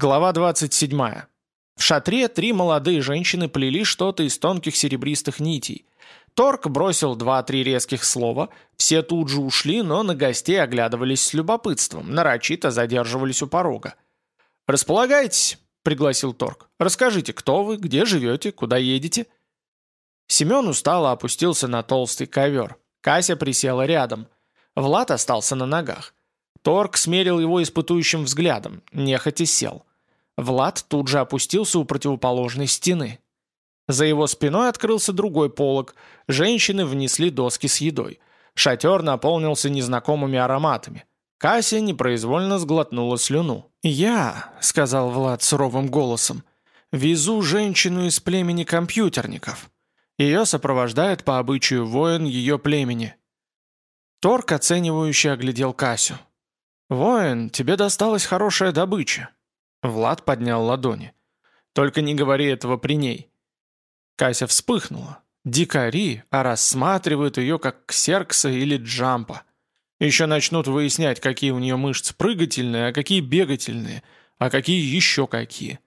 Глава 27. В шатре три молодые женщины плели что-то из тонких серебристых нитей. Торг бросил два-три резких слова, все тут же ушли, но на гостей оглядывались с любопытством, нарочито задерживались у порога. «Располагайтесь», — пригласил Торг. «Расскажите, кто вы, где живете, куда едете?» Семен устало опустился на толстый ковер. Кася присела рядом. Влад остался на ногах. Торг смерил его испытующим взглядом, нехотя сел. Влад тут же опустился у противоположной стены. За его спиной открылся другой полог. Женщины внесли доски с едой. Шатер наполнился незнакомыми ароматами. Кася непроизвольно сглотнула слюну. «Я», — сказал Влад суровым голосом, — «везу женщину из племени компьютерников. Ее сопровождает по обычаю воин ее племени». Торг оценивающе оглядел Касю. «Воин, тебе досталась хорошая добыча». Влад поднял ладони. «Только не говори этого при ней». Кася вспыхнула. Дикари, а рассматривают ее как ксеркса или джампа. Еще начнут выяснять, какие у нее мышцы прыгательные, а какие бегательные, а какие еще какие.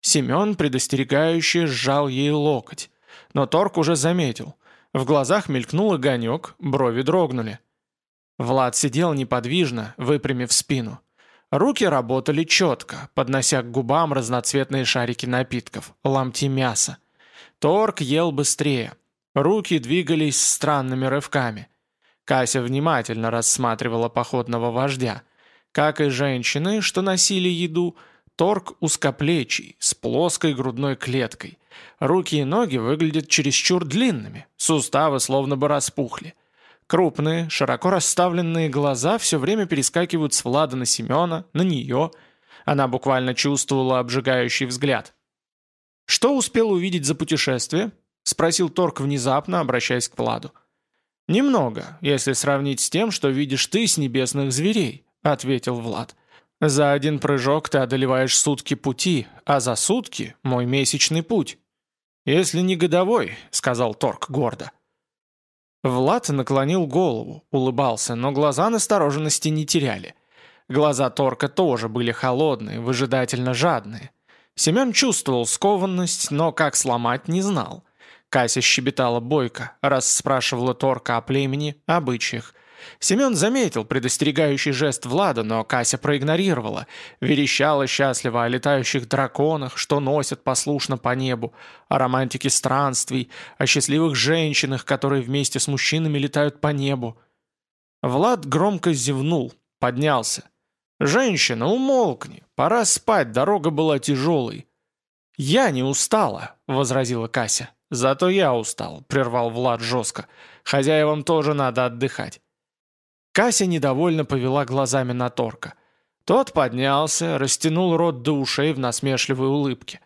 Семен предостерегающе сжал ей локоть. Но Торг уже заметил. В глазах мелькнул огонек, брови дрогнули. Влад сидел неподвижно, выпрямив спину. Руки работали четко, поднося к губам разноцветные шарики напитков, ломти мяса. Торг ел быстрее. Руки двигались странными рывками. Кася внимательно рассматривала походного вождя. Как и женщины, что носили еду, торг узкоплечий, с плоской грудной клеткой. Руки и ноги выглядят чересчур длинными, суставы словно бы распухли. Крупные, широко расставленные глаза все время перескакивают с Влада на Семена, на нее. Она буквально чувствовала обжигающий взгляд. «Что успел увидеть за путешествие?» — спросил Торг внезапно, обращаясь к Владу. «Немного, если сравнить с тем, что видишь ты с небесных зверей», — ответил Влад. «За один прыжок ты одолеваешь сутки пути, а за сутки — мой месячный путь». «Если не годовой», — сказал Торг гордо. Влад наклонил голову, улыбался, но глаза настороженности не теряли. Глаза Торка тоже были холодные, выжидательно жадные. Семен чувствовал скованность, но как сломать не знал. Кася щебетала бойко, раз спрашивала Торка о племени, обычаях. Семен заметил предостерегающий жест Влада, но Кася проигнорировала. Верещала счастливо о летающих драконах, что носят послушно по небу, о романтике странствий, о счастливых женщинах, которые вместе с мужчинами летают по небу. Влад громко зевнул, поднялся. «Женщина, умолкни, пора спать, дорога была тяжелой». «Я не устала», — возразила Кася. «Зато я устал», — прервал Влад жестко. «Хозяевам тоже надо отдыхать». Кася недовольно повела глазами на Торка. Тот поднялся, растянул рот до ушей в насмешливой улыбке.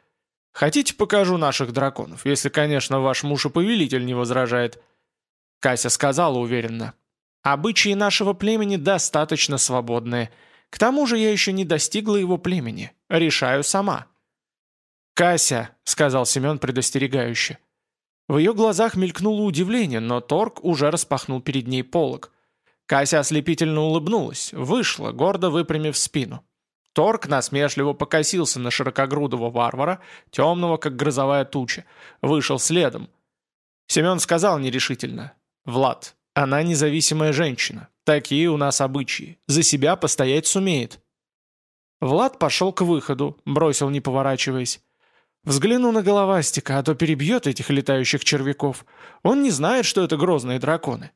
«Хотите, покажу наших драконов, если, конечно, ваш муж и повелитель не возражает?» Кася сказала уверенно. «Обычаи нашего племени достаточно свободные. К тому же я еще не достигла его племени. Решаю сама». «Кася», — сказал Семен предостерегающе. В ее глазах мелькнуло удивление, но Торг уже распахнул перед ней полог. Кася ослепительно улыбнулась, вышла, гордо выпрямив спину. Торг насмешливо покосился на широкогрудого варвара, темного, как грозовая туча, вышел следом. Семен сказал нерешительно. «Влад, она независимая женщина. Такие у нас обычаи. За себя постоять сумеет». Влад пошел к выходу, бросил, не поворачиваясь. «Взгляну на головастика, а то перебьет этих летающих червяков. Он не знает, что это грозные драконы».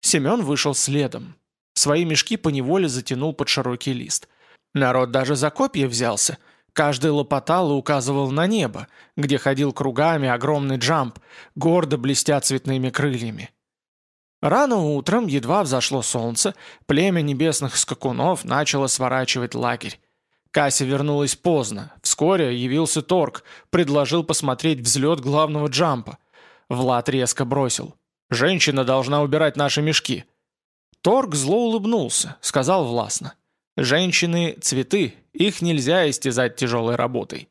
Семен вышел следом. Свои мешки поневоле затянул под широкий лист. Народ даже за копья взялся. Каждый лопотал и указывал на небо, где ходил кругами огромный джамп, гордо блестя цветными крыльями. Рано утром, едва взошло солнце, племя небесных скакунов начало сворачивать лагерь. Кася вернулась поздно. Вскоре явился Торг, предложил посмотреть взлет главного джампа. Влад резко бросил. Женщина должна убирать наши мешки». Торг зло улыбнулся, сказал властно. «Женщины – цветы, их нельзя истязать тяжелой работой».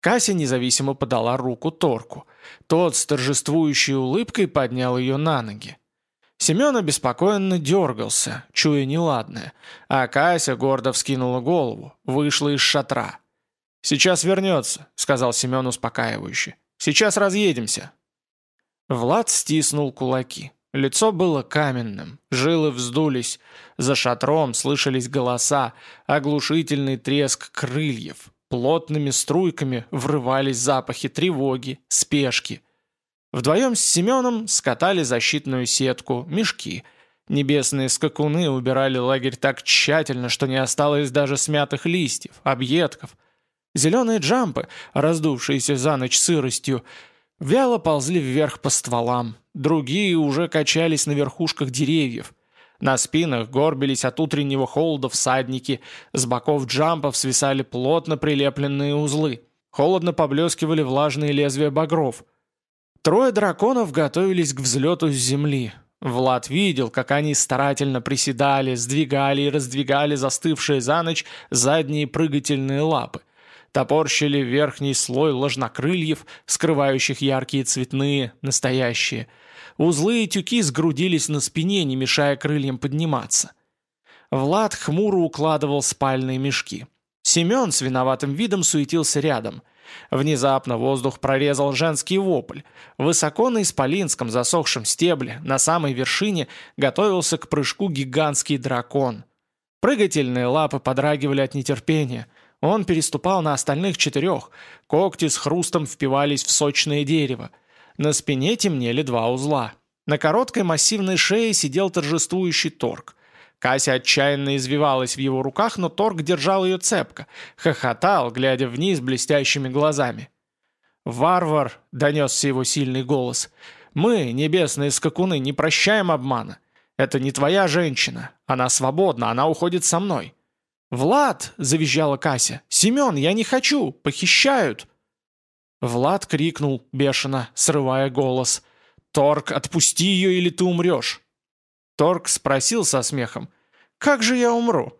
Кася независимо подала руку Торку. Тот с торжествующей улыбкой поднял ее на ноги. Семен обеспокоенно дергался, чуя неладное, а Кася гордо вскинула голову, вышла из шатра. «Сейчас вернется», — сказал Семен успокаивающе. «Сейчас разъедемся». Влад стиснул кулаки. Лицо было каменным, жилы вздулись, за шатром слышались голоса, оглушительный треск крыльев, плотными струйками врывались запахи тревоги, спешки. Вдвоем с Семеном скатали защитную сетку, мешки. Небесные скакуны убирали лагерь так тщательно, что не осталось даже смятых листьев, объедков. Зеленые джампы, раздувшиеся за ночь сыростью, вяло ползли вверх по стволам, другие уже качались на верхушках деревьев. На спинах горбились от утреннего холода всадники, с боков джампов свисали плотно прилепленные узлы. Холодно поблескивали влажные лезвия багров. Трое драконов готовились к взлету с земли. Влад видел, как они старательно приседали, сдвигали и раздвигали застывшие за ночь задние прыгательные лапы топорщили верхний слой ложнокрыльев, скрывающих яркие цветные, настоящие. Узлы и тюки сгрудились на спине, не мешая крыльям подниматься. Влад хмуро укладывал спальные мешки. Семен с виноватым видом суетился рядом. Внезапно воздух прорезал женский вопль. Высоко на исполинском засохшем стебле, на самой вершине, готовился к прыжку гигантский дракон. Прыгательные лапы подрагивали от нетерпения – он переступал на остальных четырех, когти с хрустом впивались в сочное дерево. На спине темнели два узла. На короткой массивной шее сидел торжествующий торг. Кася отчаянно извивалась в его руках, но торг держал ее цепко, хохотал, глядя вниз блестящими глазами. «Варвар!» — донесся его сильный голос. «Мы, небесные скакуны, не прощаем обмана. Это не твоя женщина. Она свободна, она уходит со мной. «Влад!» — завизжала Кася. «Семен, я не хочу! Похищают!» Влад крикнул, бешено, срывая голос. «Торг, отпусти ее, или ты умрешь!» Торг спросил со смехом. «Как же я умру?»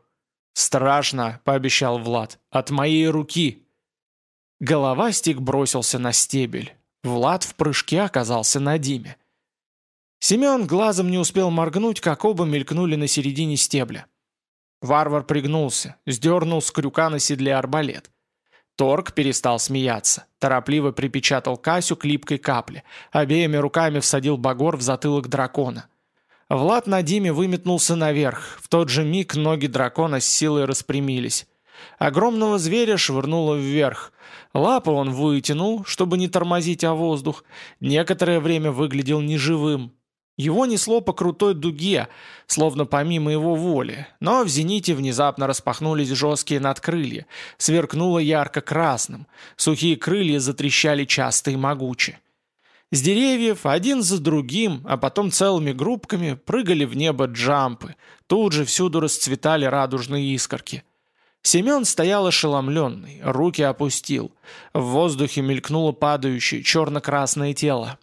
«Страшно», — пообещал Влад, — «от моей руки». Головастик бросился на стебель. Влад в прыжке оказался на Диме. Семен глазом не успел моргнуть, как оба мелькнули на середине стебля. Варвар пригнулся, сдернул с крюка на седле арбалет. Торг перестал смеяться, торопливо припечатал Касю к липкой капле, обеими руками всадил багор в затылок дракона. Влад на Диме выметнулся наверх, в тот же миг ноги дракона с силой распрямились. Огромного зверя швырнуло вверх. Лапы он вытянул, чтобы не тормозить о воздух. Некоторое время выглядел неживым, его несло по крутой дуге, словно помимо его воли, но в зените внезапно распахнулись жесткие надкрылья, сверкнуло ярко-красным, сухие крылья затрещали часто и могуче. С деревьев один за другим, а потом целыми группками прыгали в небо джампы, тут же всюду расцветали радужные искорки. Семен стоял ошеломленный, руки опустил. В воздухе мелькнуло падающее черно-красное тело.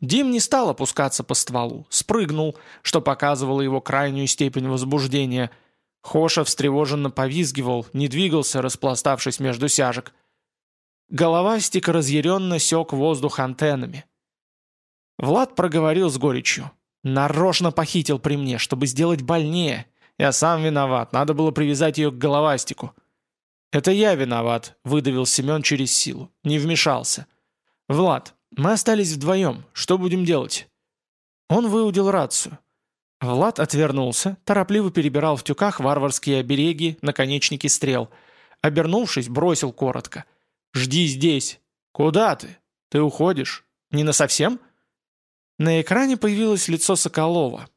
Дим не стал опускаться по стволу, спрыгнул, что показывало его крайнюю степень возбуждения. Хоша встревоженно повизгивал, не двигался, распластавшись между сяжек. Головастик разъяренно сек воздух антеннами. Влад проговорил с горечью. «Нарочно похитил при мне, чтобы сделать больнее. Я сам виноват, надо было привязать ее к головастику». «Это я виноват», — выдавил Семен через силу. Не вмешался. «Влад, мы остались вдвоем. Что будем делать?» Он выудил рацию. Влад отвернулся, торопливо перебирал в тюках варварские обереги, наконечники стрел. Обернувшись, бросил коротко. «Жди здесь». «Куда ты? Ты уходишь? Не насовсем?» На экране появилось лицо Соколова.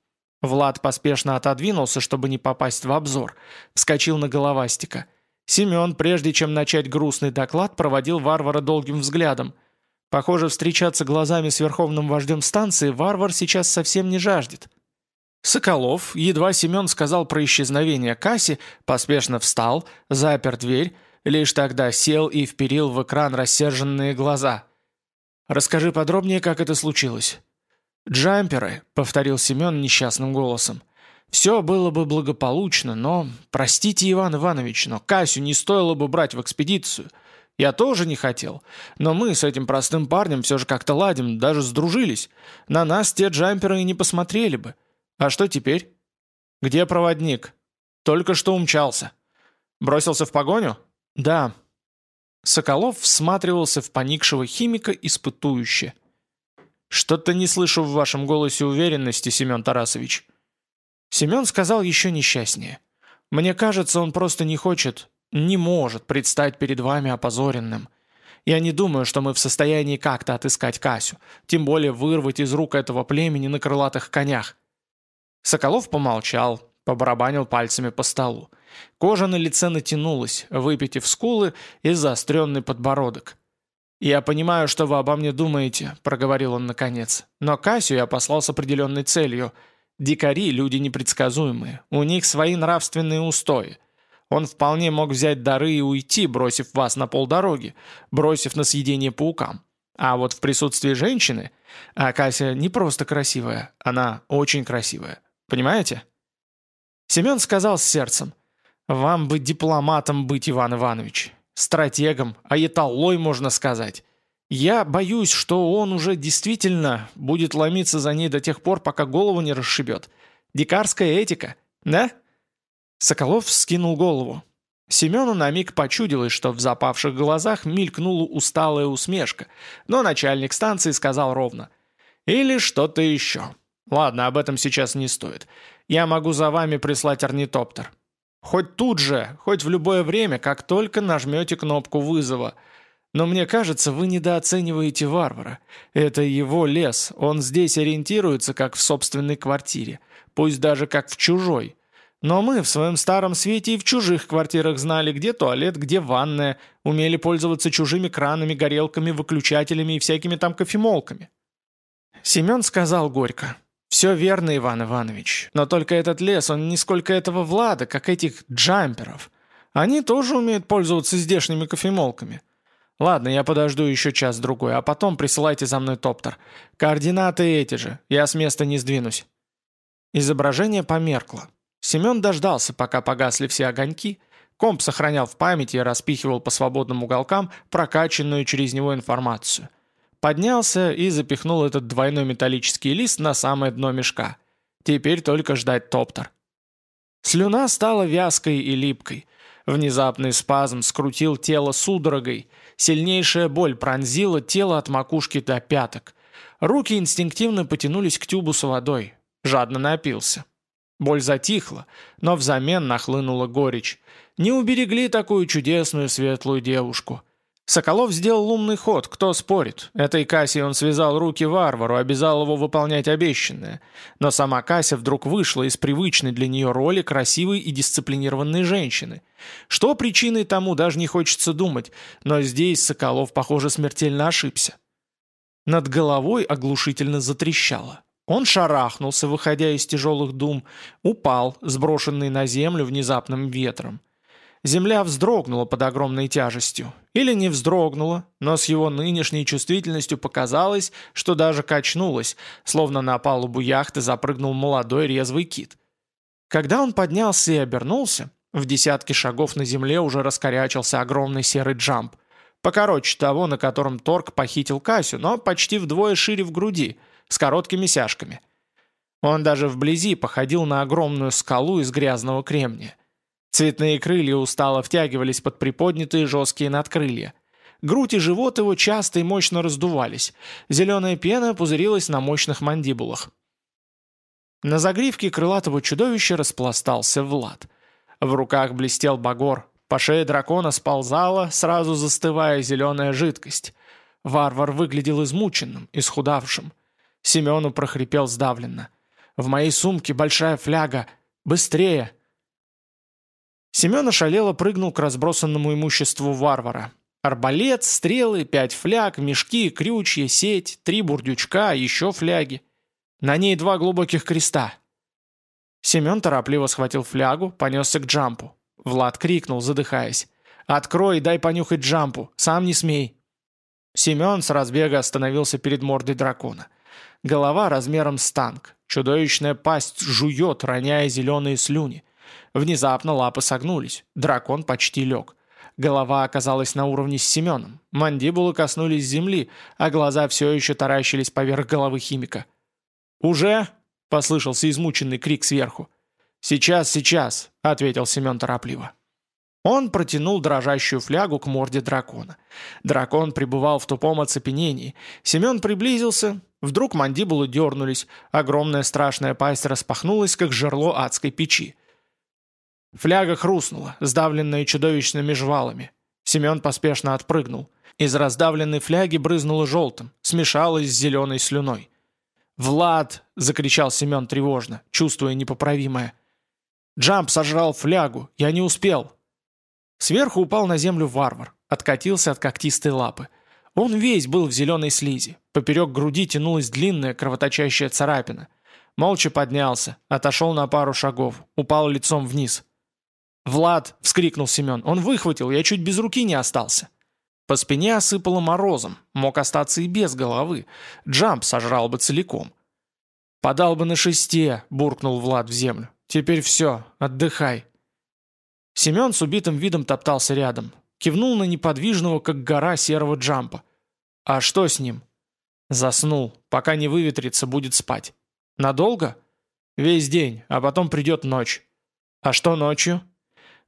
Влад поспешно отодвинулся, чтобы не попасть в обзор. Вскочил на головастика. Семен, прежде чем начать грустный доклад, проводил варвара долгим взглядом. Похоже, встречаться глазами с верховным вождем станции варвар сейчас совсем не жаждет. Соколов, едва Семен сказал про исчезновение Касси, поспешно встал, запер дверь, лишь тогда сел и вперил в экран рассерженные глаза. «Расскажи подробнее, как это случилось». «Джамперы», — повторил Семен несчастным голосом. «Все было бы благополучно, но... Простите, Иван Иванович, но Касю не стоило бы брать в экспедицию. Я тоже не хотел. Но мы с этим простым парнем все же как-то ладим, даже сдружились. На нас те джамперы и не посмотрели бы. А что теперь? Где проводник? Только что умчался. Бросился в погоню? Да. Соколов всматривался в поникшего химика испытующе. «Что-то не слышу в вашем голосе уверенности, Семен Тарасович». Семен сказал еще несчастнее. «Мне кажется, он просто не хочет, не может предстать перед вами опозоренным. Я не думаю, что мы в состоянии как-то отыскать Касю, тем более вырвать из рук этого племени на крылатых конях». Соколов помолчал, побарабанил пальцами по столу. Кожа на лице натянулась, выпитив скулы и заостренный подбородок. «Я понимаю, что вы обо мне думаете», — проговорил он наконец. «Но Касю я послал с определенной целью. Дикари — люди непредсказуемые. У них свои нравственные устои. Он вполне мог взять дары и уйти, бросив вас на полдороги, бросив на съедение паукам. А вот в присутствии женщины... А Кася не просто красивая, она очень красивая. Понимаете?» Семен сказал с сердцем. «Вам бы дипломатом быть, Иван Иванович. Стратегом, а еталой, можно сказать. Я боюсь, что он уже действительно будет ломиться за ней до тех пор, пока голову не расшибет. Дикарская этика, да?» Соколов скинул голову. Семену на миг почудилось, что в запавших глазах мелькнула усталая усмешка, но начальник станции сказал ровно. «Или что-то еще. Ладно, об этом сейчас не стоит. Я могу за вами прислать орнитоптер. Хоть тут же, хоть в любое время, как только нажмете кнопку вызова. Но мне кажется, вы недооцениваете варвара. Это его лес, он здесь ориентируется, как в собственной квартире, пусть даже как в чужой. Но мы в своем старом свете и в чужих квартирах знали, где туалет, где ванная, умели пользоваться чужими кранами, горелками, выключателями и всякими там кофемолками. Семен сказал горько. «Все верно, Иван Иванович. Но только этот лес, он не сколько этого Влада, как этих джамперов. Они тоже умеют пользоваться здешними кофемолками. Ладно, я подожду еще час-другой, а потом присылайте за мной топтер. Координаты эти же, я с места не сдвинусь». Изображение померкло. Семен дождался, пока погасли все огоньки. Комп сохранял в памяти и распихивал по свободным уголкам прокачанную через него информацию – Поднялся и запихнул этот двойной металлический лист на самое дно мешка. Теперь только ждать топтер. Слюна стала вязкой и липкой. Внезапный спазм скрутил тело судорогой. Сильнейшая боль пронзила тело от макушки до пяток. Руки инстинктивно потянулись к тюбу с водой. Жадно напился. Боль затихла, но взамен нахлынула горечь. Не уберегли такую чудесную светлую девушку. Соколов сделал умный ход, кто спорит. Этой Кассе он связал руки варвару, обязал его выполнять обещанное. Но сама Кася вдруг вышла из привычной для нее роли красивой и дисциплинированной женщины. Что причиной тому, даже не хочется думать, но здесь Соколов, похоже, смертельно ошибся. Над головой оглушительно затрещало. Он шарахнулся, выходя из тяжелых дум, упал, сброшенный на землю внезапным ветром. Земля вздрогнула под огромной тяжестью. Или не вздрогнула, но с его нынешней чувствительностью показалось, что даже качнулась, словно на палубу яхты запрыгнул молодой резвый кит. Когда он поднялся и обернулся, в десятке шагов на земле уже раскорячился огромный серый джамп, покороче того, на котором Торг похитил Касю, но почти вдвое шире в груди, с короткими сяжками. Он даже вблизи походил на огромную скалу из грязного кремния. Цветные крылья устало втягивались под приподнятые жесткие надкрылья. Грудь и живот его часто и мощно раздувались. Зеленая пена пузырилась на мощных мандибулах. На загривке крылатого чудовища распластался Влад. В руках блестел багор. По шее дракона сползала, сразу застывая зеленая жидкость. Варвар выглядел измученным, исхудавшим. Семену прохрипел сдавленно. «В моей сумке большая фляга! Быстрее!» Семен ошалело прыгнул к разбросанному имуществу варвара. Арбалет, стрелы, пять фляг, мешки, крючья, сеть, три бурдючка, еще фляги. На ней два глубоких креста. Семен торопливо схватил флягу, понесся к джампу. Влад крикнул, задыхаясь. «Открой, дай понюхать джампу, сам не смей». Семен с разбега остановился перед мордой дракона. Голова размером с танк. Чудовищная пасть жует, роняя зеленые слюни. Внезапно лапы согнулись. Дракон почти лег. Голова оказалась на уровне с Семеном. Мандибулы коснулись земли, а глаза все еще таращились поверх головы химика. «Уже?» — послышался измученный крик сверху. «Сейчас, сейчас», — ответил Семен торопливо. Он протянул дрожащую флягу к морде дракона. Дракон пребывал в тупом оцепенении. Семен приблизился. Вдруг мандибулы дернулись. Огромная страшная пасть распахнулась, как жерло адской печи. Фляга хрустнула, сдавленная чудовищными жвалами. Семен поспешно отпрыгнул. Из раздавленной фляги брызнуло желтым, смешалось с зеленой слюной. «Влад!» — закричал Семен тревожно, чувствуя непоправимое. «Джамп сожрал флягу! Я не успел!» Сверху упал на землю варвар, откатился от когтистой лапы. Он весь был в зеленой слизи. Поперек груди тянулась длинная кровоточащая царапина. Молча поднялся, отошел на пару шагов, упал лицом вниз. «Влад!» — вскрикнул Семен. «Он выхватил, я чуть без руки не остался». По спине осыпало морозом, мог остаться и без головы. Джамп сожрал бы целиком. «Подал бы на шесте», — буркнул Влад в землю. «Теперь все, отдыхай». Семен с убитым видом топтался рядом. Кивнул на неподвижного, как гора серого Джампа. «А что с ним?» «Заснул. Пока не выветрится, будет спать». «Надолго?» «Весь день, а потом придет ночь». «А что ночью?»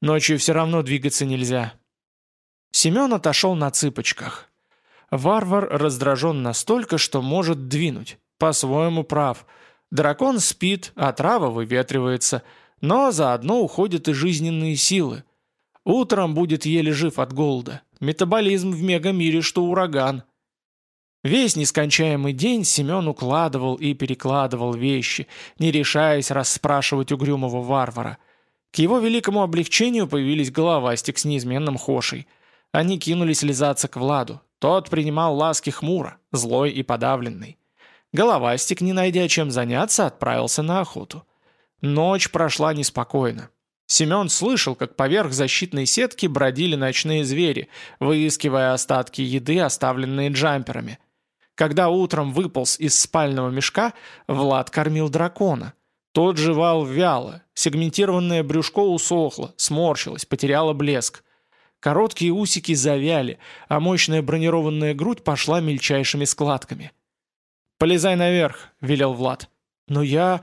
«Ночью все равно двигаться нельзя. Семен отошел на цыпочках. Варвар раздражен настолько, что может двинуть. По-своему прав. Дракон спит, а трава выветривается, но заодно уходят и жизненные силы. Утром будет еле жив от голода. Метаболизм в мегамире, что ураган. Весь нескончаемый день Семен укладывал и перекладывал вещи, не решаясь расспрашивать угрюмого варвара. К его великому облегчению появились головастик с неизменным хошей – они кинулись лизаться к Владу. Тот принимал ласки хмуро, злой и подавленный. Головастик, не найдя чем заняться, отправился на охоту. Ночь прошла неспокойно. Семен слышал, как поверх защитной сетки бродили ночные звери, выискивая остатки еды, оставленные джамперами. Когда утром выполз из спального мешка, Влад кормил дракона. Тот жевал вяло, сегментированное брюшко усохло, сморщилось, потеряло блеск. Короткие усики завяли, а мощная бронированная грудь пошла мельчайшими складками. «Полезай наверх», — велел Влад. «Но я...»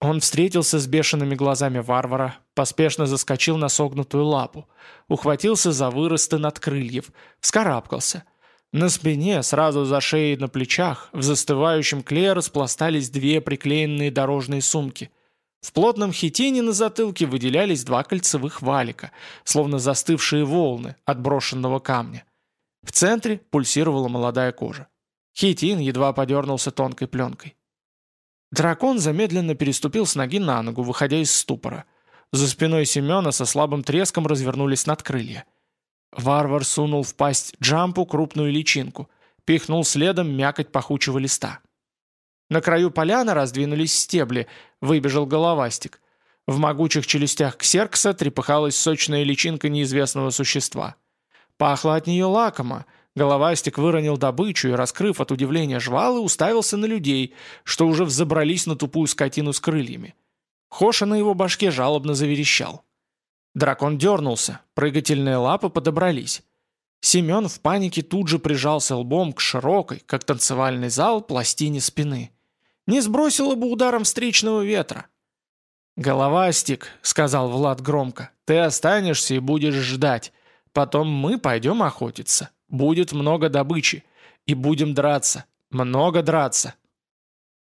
Он встретился с бешеными глазами варвара, поспешно заскочил на согнутую лапу, ухватился за выросты над крыльев, вскарабкался. На спине, сразу за шеей на плечах, в застывающем клее распластались две приклеенные дорожные сумки — в плотном хитине на затылке выделялись два кольцевых валика, словно застывшие волны от брошенного камня. В центре пульсировала молодая кожа. Хитин едва подернулся тонкой пленкой. Дракон замедленно переступил с ноги на ногу, выходя из ступора. За спиной Семена со слабым треском развернулись надкрылья. Варвар сунул в пасть джампу крупную личинку, пихнул следом мякоть пахучего листа. На краю поляны раздвинулись стебли, выбежал головастик. В могучих челюстях ксеркса трепыхалась сочная личинка неизвестного существа. Пахло от нее лакомо. Головастик выронил добычу и, раскрыв от удивления жвалы, уставился на людей, что уже взобрались на тупую скотину с крыльями. Хоша на его башке жалобно заверещал. Дракон дернулся, прыгательные лапы подобрались. Семен в панике тут же прижался лбом к широкой, как танцевальный зал, пластине спины. Не сбросило бы ударом встречного ветра. «Головастик», — сказал Влад громко, — «ты останешься и будешь ждать. Потом мы пойдем охотиться. Будет много добычи. И будем драться. Много драться».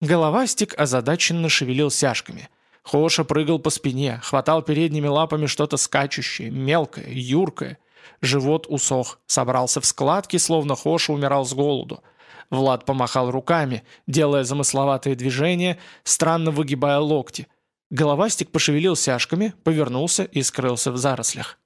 Головастик озадаченно шевелил сяжками. Хоша прыгал по спине, хватал передними лапами что-то скачущее, мелкое, юркое. Живот усох, собрался в складки, словно Хоша умирал с голоду. Влад помахал руками, делая замысловатые движения, странно выгибая локти. Головастик пошевелил сяжками, повернулся и скрылся в зарослях.